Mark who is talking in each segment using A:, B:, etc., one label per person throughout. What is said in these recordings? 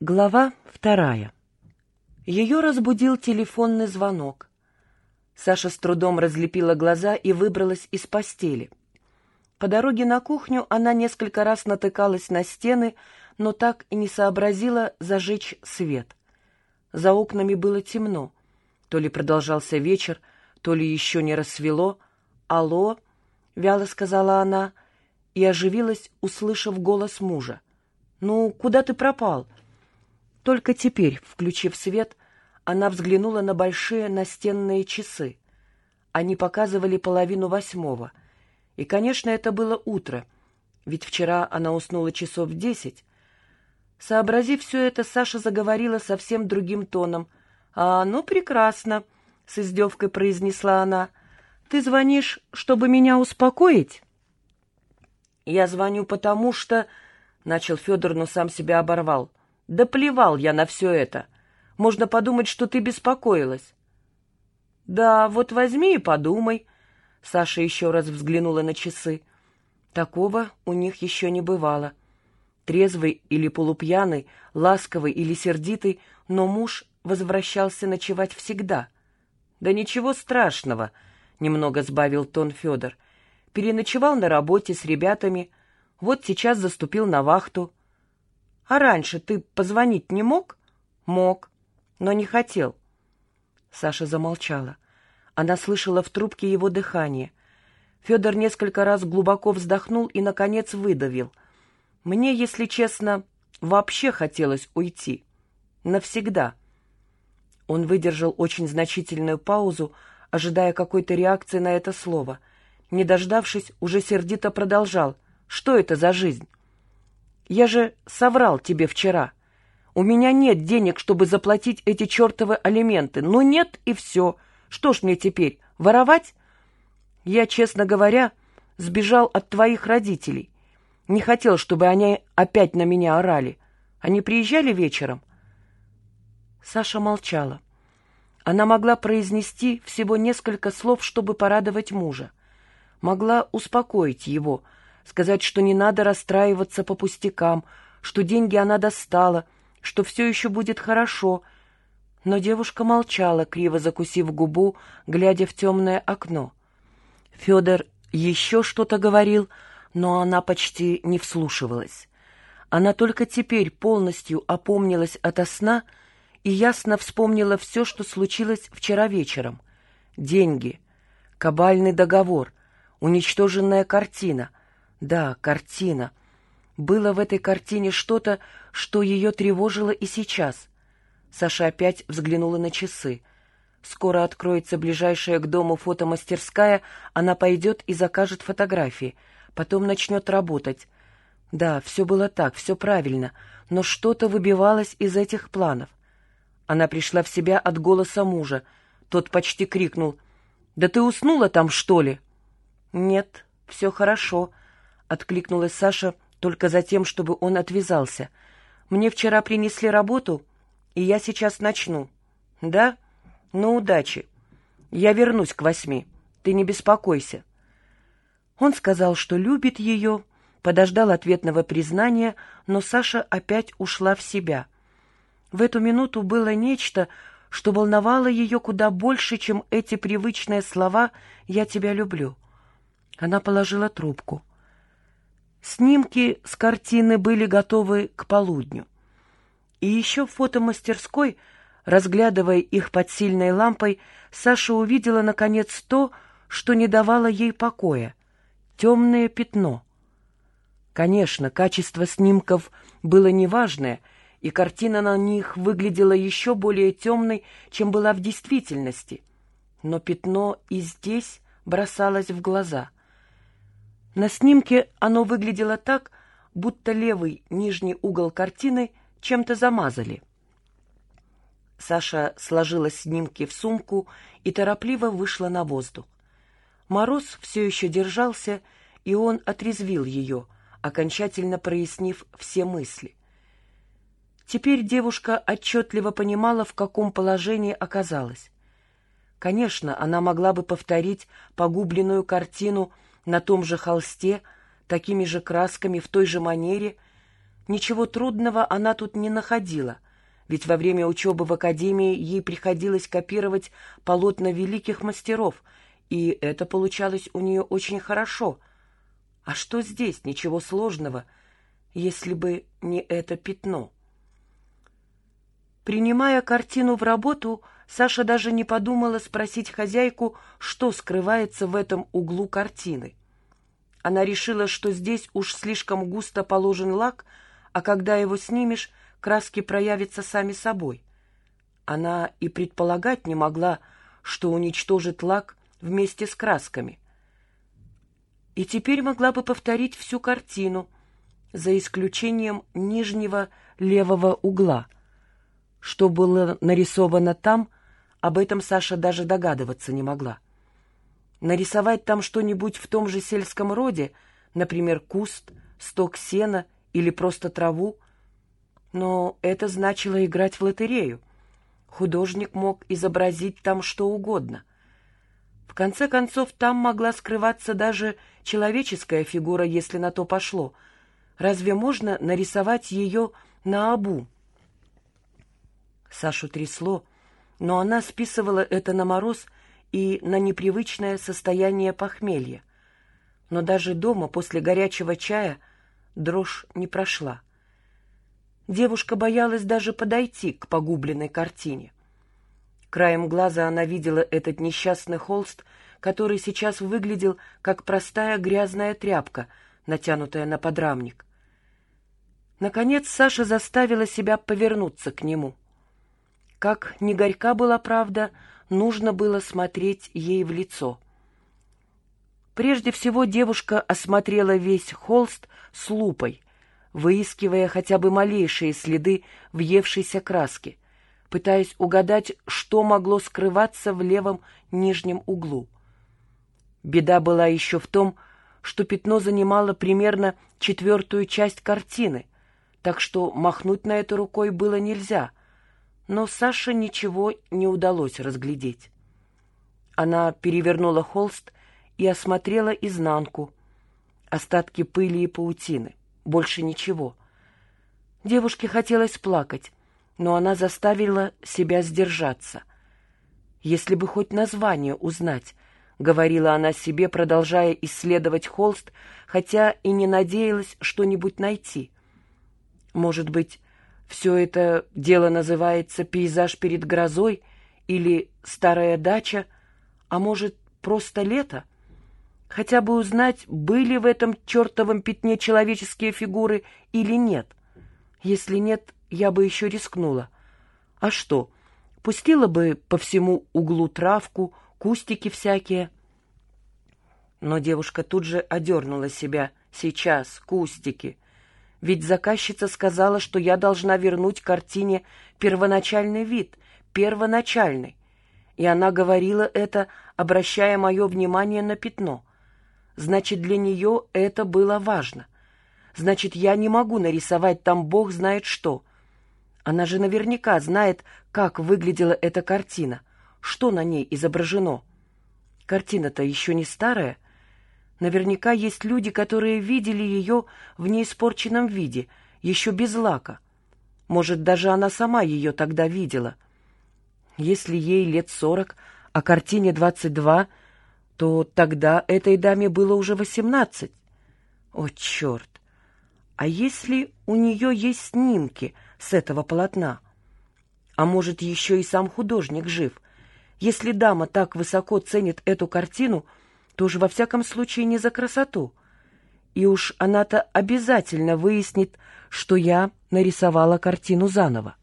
A: Глава вторая. Ее разбудил телефонный звонок. Саша с трудом разлепила глаза и выбралась из постели. По дороге на кухню она несколько раз натыкалась на стены, но так и не сообразила зажечь свет. За окнами было темно. То ли продолжался вечер, то ли еще не рассвело. «Алло!» — вяло сказала она и оживилась, услышав голос мужа. «Ну, куда ты пропал?» Только теперь, включив свет, она взглянула на большие настенные часы. Они показывали половину восьмого. И, конечно, это было утро, ведь вчера она уснула часов в десять. Сообразив все это, Саша заговорила совсем другим тоном. «А, ну, прекрасно», — с издевкой произнесла она. «Ты звонишь, чтобы меня успокоить?» «Я звоню, потому что...» — начал Федор, но сам себя оборвал. Да плевал я на все это. Можно подумать, что ты беспокоилась. Да, вот возьми и подумай. Саша еще раз взглянула на часы. Такого у них еще не бывало. Трезвый или полупьяный, ласковый или сердитый, но муж возвращался ночевать всегда. Да ничего страшного, немного сбавил тон Федор. Переночевал на работе с ребятами, вот сейчас заступил на вахту. А раньше ты позвонить не мог? Мог, но не хотел. Саша замолчала. Она слышала в трубке его дыхание. Федор несколько раз глубоко вздохнул и, наконец, выдавил. Мне, если честно, вообще хотелось уйти. Навсегда. Он выдержал очень значительную паузу, ожидая какой-то реакции на это слово. Не дождавшись, уже сердито продолжал. «Что это за жизнь? Я же соврал тебе вчера. У меня нет денег, чтобы заплатить эти чертовы алименты. Ну нет и все. Что ж мне теперь, воровать? Я, честно говоря, сбежал от твоих родителей. Не хотел, чтобы они опять на меня орали. Они приезжали вечером?» Саша молчала. Она могла произнести всего несколько слов, чтобы порадовать мужа. Могла успокоить его — сказать, что не надо расстраиваться по пустякам, что деньги она достала, что все еще будет хорошо. Но девушка молчала, криво закусив губу, глядя в темное окно. Федор еще что-то говорил, но она почти не вслушивалась. Она только теперь полностью опомнилась ото сна и ясно вспомнила все, что случилось вчера вечером. Деньги, кабальный договор, уничтоженная картина, да, картина. Было в этой картине что-то, что ее тревожило и сейчас. Саша опять взглянула на часы. Скоро откроется ближайшая к дому фотомастерская, она пойдет и закажет фотографии. Потом начнет работать. Да, все было так, все правильно, но что-то выбивалось из этих планов. Она пришла в себя от голоса мужа. Тот почти крикнул. «Да ты уснула там, что ли?» «Нет, все хорошо», — откликнулась Саша только за тем, чтобы он отвязался. «Мне вчера принесли работу, и я сейчас начну». «Да? Ну, удачи. Я вернусь к восьми. Ты не беспокойся». Он сказал, что любит ее, подождал ответного признания, но Саша опять ушла в себя. В эту минуту было нечто, что волновало ее куда больше, чем эти привычные слова «я тебя люблю». Она положила трубку. Снимки с картины были готовы к полудню. И еще в фотомастерской, разглядывая их под сильной лампой, Саша увидела, наконец, то, что не давало ей покоя — темное пятно. Конечно, качество снимков было неважное, и картина на них выглядела еще более темной, чем была в действительности. Но пятно и здесь бросалось в глаза — на снимке оно выглядело так, будто левый нижний угол картины чем-то замазали. Саша сложила снимки в сумку и торопливо вышла на воздух. Мороз все еще держался, и он отрезвил ее, окончательно прояснив все мысли. Теперь девушка отчетливо понимала, в каком положении оказалась. Конечно, она могла бы повторить погубленную картину на том же холсте, такими же красками, в той же манере, Ничего трудного она тут не находила, ведь во время учебы в академии ей приходилось копировать полотна великих мастеров, и это получалось у нее очень хорошо. А что здесь? Ничего сложного, если бы не это пятно. Принимая картину в работу, Саша даже не подумала спросить хозяйку, что скрывается в этом углу картины. Она решила, что здесь уж слишком густо положен лак, а когда его снимешь, краски проявятся сами собой. Она и предполагать не могла, что уничтожит лак вместе с красками. И теперь могла бы повторить всю картину, за исключением нижнего левого угла — что было нарисовано там, об этом Саша даже догадываться не могла. Нарисовать там что-нибудь в том же сельском роде, например, куст, сток сена или просто траву, но это значило играть в лотерею. Художник мог изобразить там что угодно. В конце концов, там могла скрываться даже человеческая фигура, если на то пошло. Разве можно нарисовать ее на обу? Сашу трясло, но она списывала это на мороз и на непривычное состояние похмелья. Но даже дома после горячего чая дрожь не прошла. Девушка боялась даже подойти к погубленной картине. Краем глаза она видела этот несчастный холст, который сейчас выглядел как простая грязная тряпка, натянутая на подрамник. Наконец Саша заставила себя повернуться к нему — как не горька была правда, нужно было смотреть ей в лицо. Прежде всего девушка осмотрела весь холст с лупой, выискивая хотя бы малейшие следы въевшейся краски, пытаясь угадать, что могло скрываться в левом нижнем углу. Беда была еще в том, что пятно занимало примерно четвертую часть картины, так что махнуть на это рукой было нельзя — но Саше ничего не удалось разглядеть. Она перевернула холст и осмотрела изнанку. Остатки пыли и паутины. Больше ничего. Девушке хотелось плакать, но она заставила себя сдержаться. «Если бы хоть название узнать», — говорила она себе, продолжая исследовать холст, хотя и не надеялась что-нибудь найти. «Может быть, все это дело называется «Пейзаж перед грозой» или «Старая дача», а может, просто лето? Хотя бы узнать, были в этом чертовом пятне человеческие фигуры или нет. Если нет, я бы еще рискнула. А что, пустила бы по всему углу травку, кустики всякие? Но девушка тут же одернула себя. Сейчас, кустики. Ведь заказчица сказала, что я должна вернуть картине первоначальный вид, первоначальный. И она говорила это, обращая мое внимание на пятно. Значит, для нее это было важно. Значит, я не могу нарисовать там бог знает что. Она же наверняка знает, как выглядела эта картина, что на ней изображено. Картина-то еще не старая — Наверняка есть люди, которые видели ее в неиспорченном виде, еще без лака. Может, даже она сама ее тогда видела. Если ей лет сорок, а картине двадцать два, то тогда этой даме было уже восемнадцать. О, черт! А если у нее есть снимки с этого полотна? А может, еще и сам художник жив? Если дама так высоко ценит эту картину — тоже во всяком случае не за красоту. И уж она-то обязательно выяснит, что я нарисовала картину заново.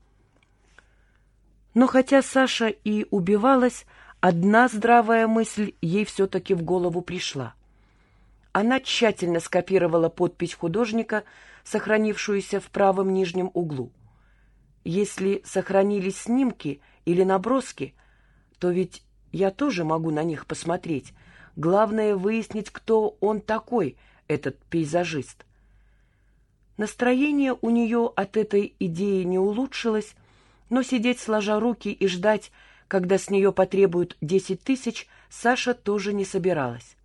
A: Но хотя Саша и убивалась, одна здравая мысль ей все-таки в голову пришла. Она тщательно скопировала подпись художника, сохранившуюся в правом нижнем углу. Если сохранились снимки или наброски, то ведь я тоже могу на них посмотреть, Главное выяснить, кто он такой, этот пейзажист. Настроение у нее от этой идеи не улучшилось, но сидеть сложа руки и ждать, когда с нее потребуют десять тысяч, Саша тоже не собиралась.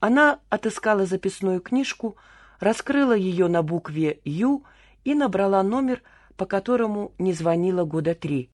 A: Она отыскала записную книжку, раскрыла ее на букве «Ю» и набрала номер, по которому не звонила года три.